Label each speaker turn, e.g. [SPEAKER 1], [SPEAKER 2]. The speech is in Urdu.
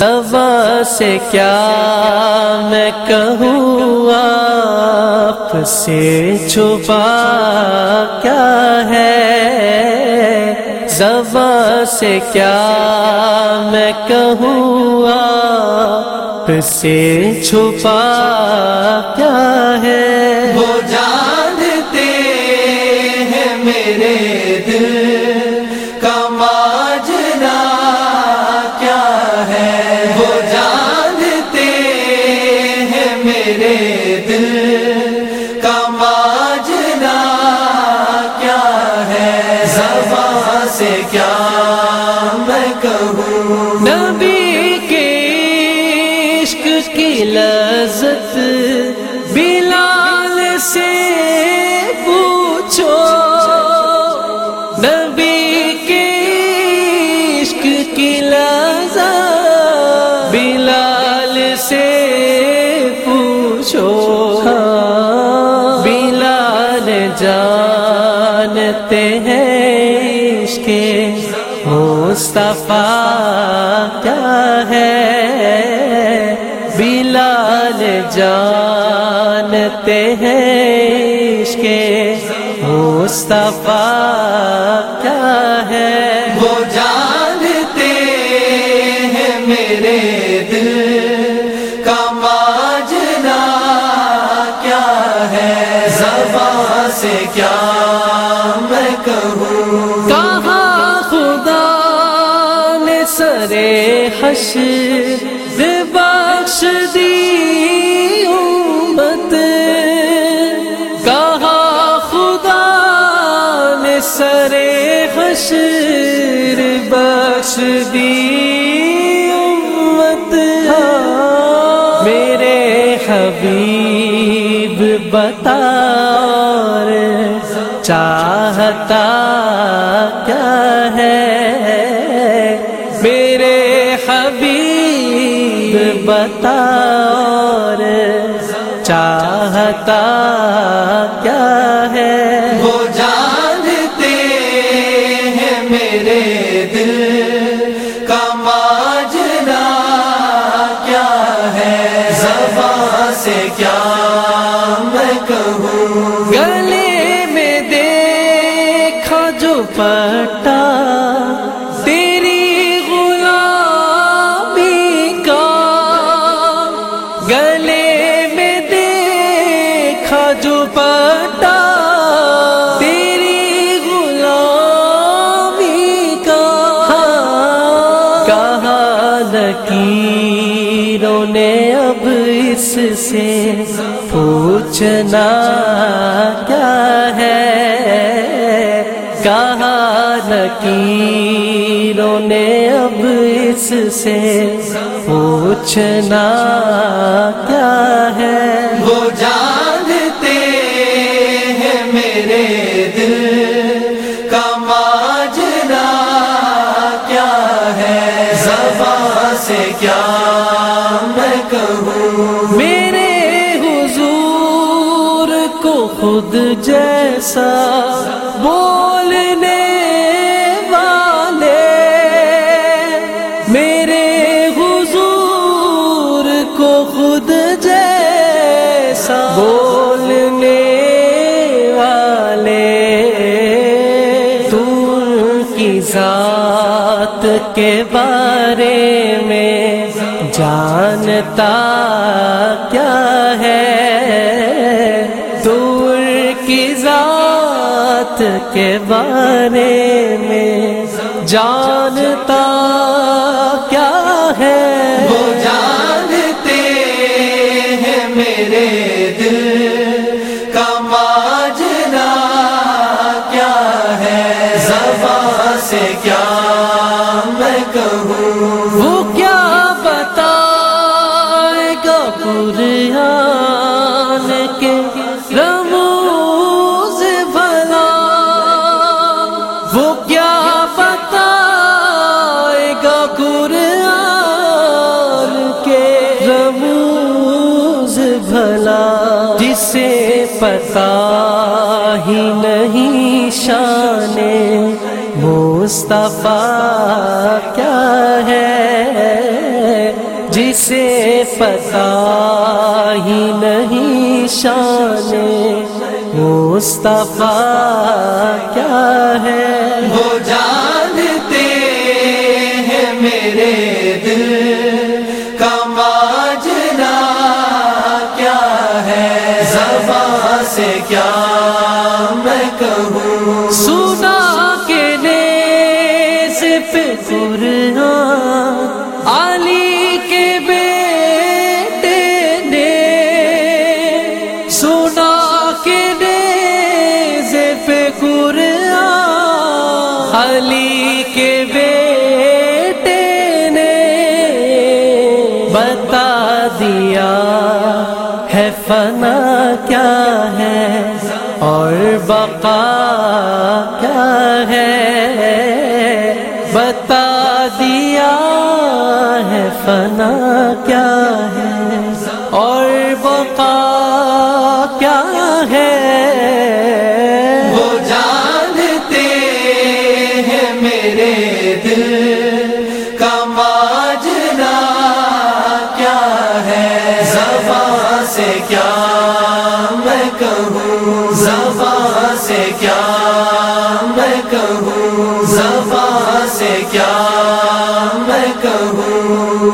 [SPEAKER 1] زباں سے کیا میں کہوں آپ سے چھپا کیا ہے؟ زباں سے کیا میں کہوں آپ سے چھپا کیا ہے؟
[SPEAKER 2] وہ جانتے ہیں میرے دل سے
[SPEAKER 1] پوچھو، نبی کے عشق کی لذت بلال سے پوچھو۔ بلال جانتے ہیں عشق مصطفیٰ کیا ہے؟ بلال جانتے ہیں عشق مصطفیٰ کیا ہے؟
[SPEAKER 2] وہ جانتے ہیں میرے دل کا ماجرا کیا ہے؟ زبان سے کیا میں کہوں؟
[SPEAKER 1] کہاں خدا نے سرے حشر بخش دی؟ سرے حشر بخش دی امت میرے حبیب بتا چاہتا کیا ہے؟ میرے حبیب بتا چاہتا کیا
[SPEAKER 2] میرے دل کا ماجرا کیا ہے؟ زبان سے کیا میں کہوں؟
[SPEAKER 1] گلے میں دیکھا جو پٹ لکیروں نے اب اس سے پوچھنا کیا ہے؟ کہا لکیروں نے اب اس سے پوچھنا کیا ہے؟
[SPEAKER 2] وہ جانتے ہیں میرے کیا میں کہوں؟
[SPEAKER 1] میرے حضور کو خود جیسا بولنے والے، میرے حضور کو خود جیسا بولنے جانتا کیا ہے؟ دور کی ذات کے بارے میں جانتا کیا ہے؟
[SPEAKER 2] وہ جانتے ہیں میرے دل کا ماجرا کیا ہے؟ زبان سے کیا میں کہوں؟
[SPEAKER 1] جسے پتا ہی نہیں شان مصطفیٰ کیا ہے جسے پتا ہی نہیں شان مصطفیٰ کیا ہے؟
[SPEAKER 2] وہ جانتے ہے زبان سے کیا میں کہوں؟
[SPEAKER 1] سنا کے نیز پہ قرآن علی کے بیٹے نے۔ سنا کے نیز پہ قرآن علی کے بیٹے فنا کیا ہے اور بقا کیا ہے؟ بتا دیا ہے فنا کیا ہے؟
[SPEAKER 2] سے کیا میں کہوں؟ زبان سے کیا میں کہوں؟ زبان سے کیا میں کہوں؟